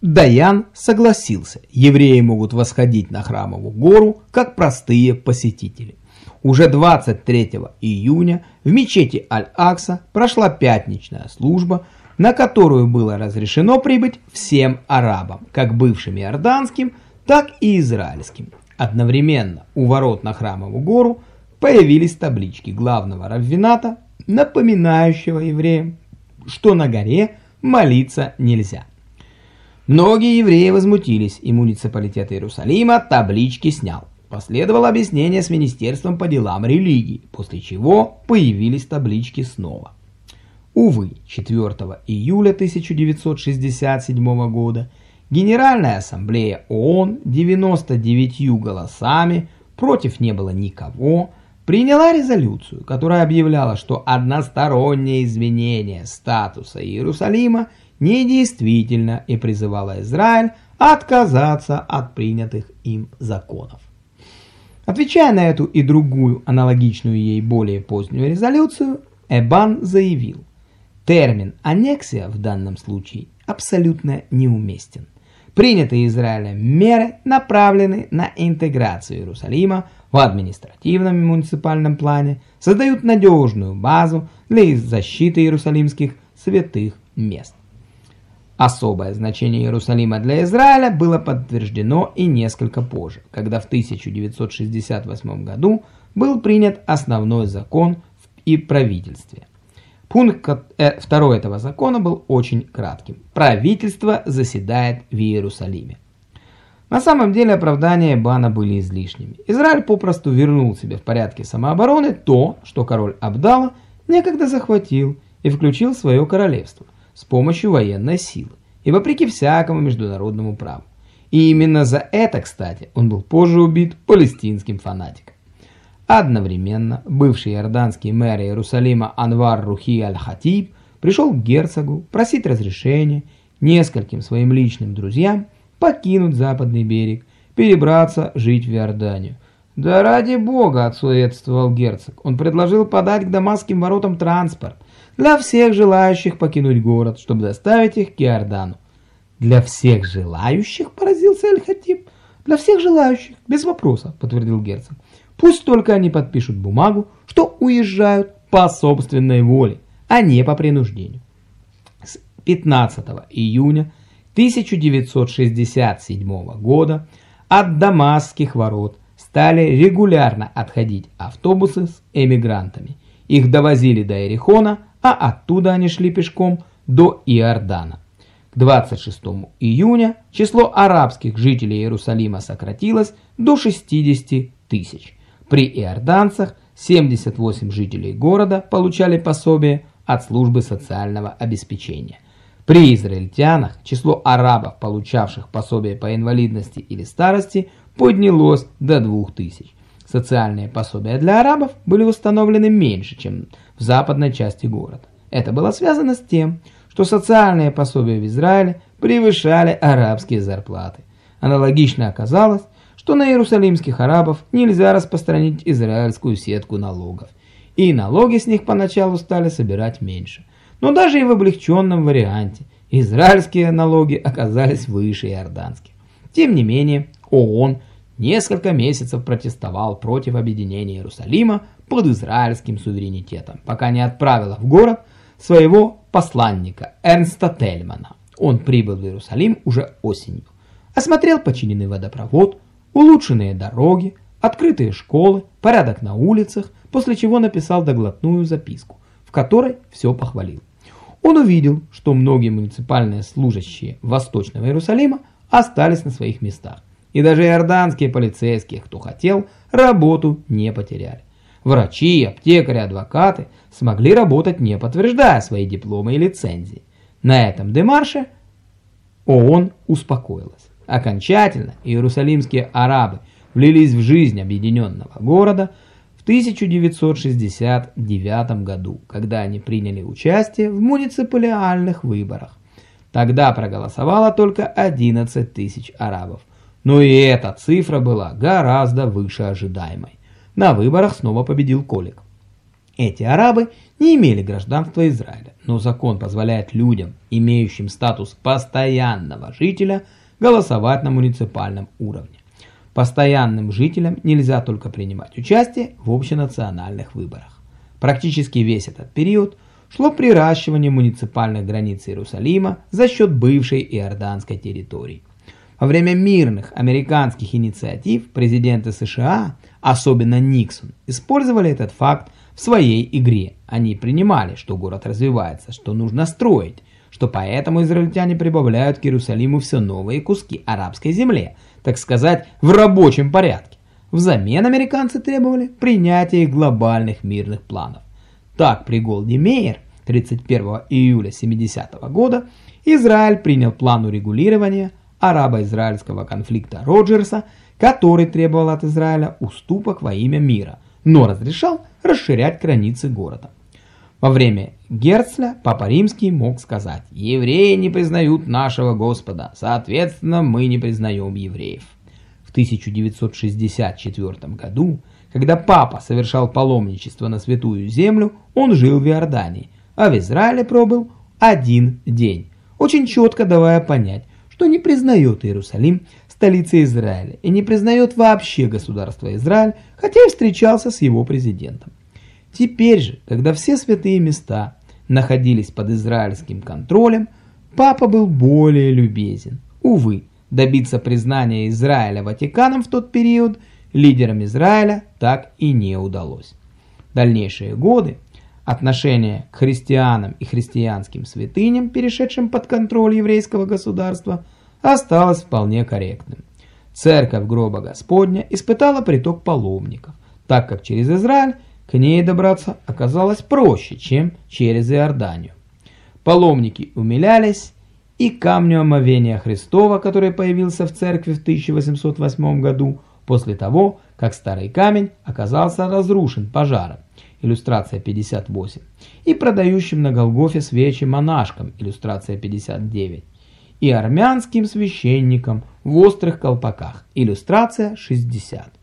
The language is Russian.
Даян согласился, евреи могут восходить на храмовую гору, как простые посетители. Уже 23 июня в мечети Аль-Акса прошла пятничная служба, на которую было разрешено прибыть всем арабам, как бывшим иорданским, так и израильским. Одновременно у ворот на Храмовую гору появились таблички главного раввината, напоминающего евреям, что на горе молиться нельзя. Многие евреи возмутились, и муниципалитет Иерусалима таблички снял. Последовало объяснение с Министерством по делам религии, после чего появились таблички снова. Увы, 4 июля 1967 года Генеральная ассамблея ООН 99 голосами, против не было никого, приняла резолюцию, которая объявляла, что одностороннее изменение статуса Иерусалима недействительно и призывала Израиль отказаться от принятых им законов. Отвечая на эту и другую аналогичную ей более позднюю резолюцию, Эбан заявил, термин «аннексия» в данном случае абсолютно неуместен. Принятые Израилем меры направлены на интеграцию Иерусалима в административном и муниципальном плане, создают надежную базу для защиты иерусалимских святых мест. Особое значение Иерусалима для Израиля было подтверждено и несколько позже, когда в 1968 году был принят основной закон и правительстве. Пункт 2 э, этого закона был очень кратким. Правительство заседает в Иерусалиме. На самом деле оправдания Бана были излишними. Израиль попросту вернул себе в порядке самообороны то, что король Абдала некогда захватил и включил в свое королевство – с помощью военной силы и вопреки всякому международному праву. И именно за это, кстати, он был позже убит палестинским фанатиком. Одновременно бывший иорданский мэр Иерусалима Анвар Рухи Аль-Хатиб пришел к герцогу просить разрешения нескольким своим личным друзьям покинуть западный берег, перебраться жить в Иорданию. «Да ради бога!» – отсуетствовал герцог. Он предложил подать к дамасским воротам транспорт, для всех желающих покинуть город, чтобы доставить их к Иордану. «Для всех желающих?» – поразился Эль-Хатиб. «Для всех желающих, без вопроса», – подтвердил герцог. «Пусть только они подпишут бумагу, что уезжают по собственной воле, а не по принуждению». С 15 июня 1967 года от Дамасских ворот стали регулярно отходить автобусы с эмигрантами. Их довозили до Эрихона, а оттуда они шли пешком до Иордана. К 26 июня число арабских жителей Иерусалима сократилось до 60 тысяч. При иорданцах 78 жителей города получали пособие от службы социального обеспечения. При израильтянах число арабов, получавших пособие по инвалидности или старости, поднялось до 2000. Социальные пособия для арабов были установлены меньше, чем в западной части города. Это было связано с тем, что социальные пособия в Израиле превышали арабские зарплаты. Аналогично оказалось, что на иерусалимских арабов нельзя распространить израильскую сетку налогов, и налоги с них поначалу стали собирать меньше. Но даже и в облегченном варианте израильские налоги оказались выше иорданских. Тем не менее, ООН несколько месяцев протестовал против объединения Иерусалима под израильским суверенитетом, пока не отправила в город своего посланника Эрнста Тельмана. Он прибыл в Иерусалим уже осенью. Осмотрел починенный водопровод, улучшенные дороги, открытые школы, порядок на улицах, после чего написал доглотную записку, в которой все похвалил. Он увидел, что многие муниципальные служащие Восточного Иерусалима остались на своих местах. И даже иорданские полицейские, кто хотел, работу не потеряли. Врачи, аптекари, адвокаты смогли работать, не подтверждая свои дипломы и лицензии. На этом демарше ООН успокоилась. Окончательно иерусалимские арабы влились в жизнь объединенного города в 1969 году, когда они приняли участие в муниципалиальных выборах. Тогда проголосовало только 11 тысяч арабов. Но и эта цифра была гораздо выше ожидаемой. На выборах снова победил Колик. Эти арабы не имели гражданства Израиля, но закон позволяет людям, имеющим статус постоянного жителя, голосовать на муниципальном уровне. Постоянным жителям нельзя только принимать участие в общенациональных выборах. Практически весь этот период шло приращивание муниципальных границ Иерусалима за счет бывшей иорданской территории. Во время мирных американских инициатив президенты США, особенно Никсон, использовали этот факт в своей игре. Они принимали, что город развивается, что нужно строить, что поэтому израильтяне прибавляют к Иерусалиму все новые куски арабской земли, так сказать, в рабочем порядке. Взамен американцы требовали принятия глобальных мирных планов. Так при Голди Мейер 31 июля 70 -го года Израиль принял план урегулирования арабо-израильского конфликта Роджерса, который требовал от Израиля уступок во имя мира, но разрешал расширять границы города. Во время Герцля Папа Римский мог сказать «Евреи не признают нашего Господа, соответственно, мы не признаем евреев». В 1964 году, когда Папа совершал паломничество на Святую Землю, он жил в Иордании, а в Израиле пробыл один день, очень четко давая понять, что не признает Иерусалим столицей Израиля и не признает вообще государство Израиль, хотя и встречался с его президентом. Теперь же, когда все святые места находились под израильским контролем, папа был более любезен. Увы, добиться признания Израиля Ватиканом в тот период лидерам Израиля так и не удалось. Дальнейшие годы отношение к христианам и христианским святыням, перешедшим под контроль еврейского государства, осталось вполне корректным. Церковь гроба Господня испытала приток паломников, так как через Израиль к ней добраться оказалось проще, чем через Иорданию. Паломники умилялись, и камню омовения Христова, который появился в церкви в 1808 году, после того, как старый камень оказался разрушен пожаром, иллюстрация 58, и продающим на Голгофе свечи монашкам, иллюстрация 59, и армянским священникам в острых колпаках, иллюстрация 60.